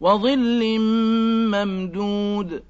وظل ممدود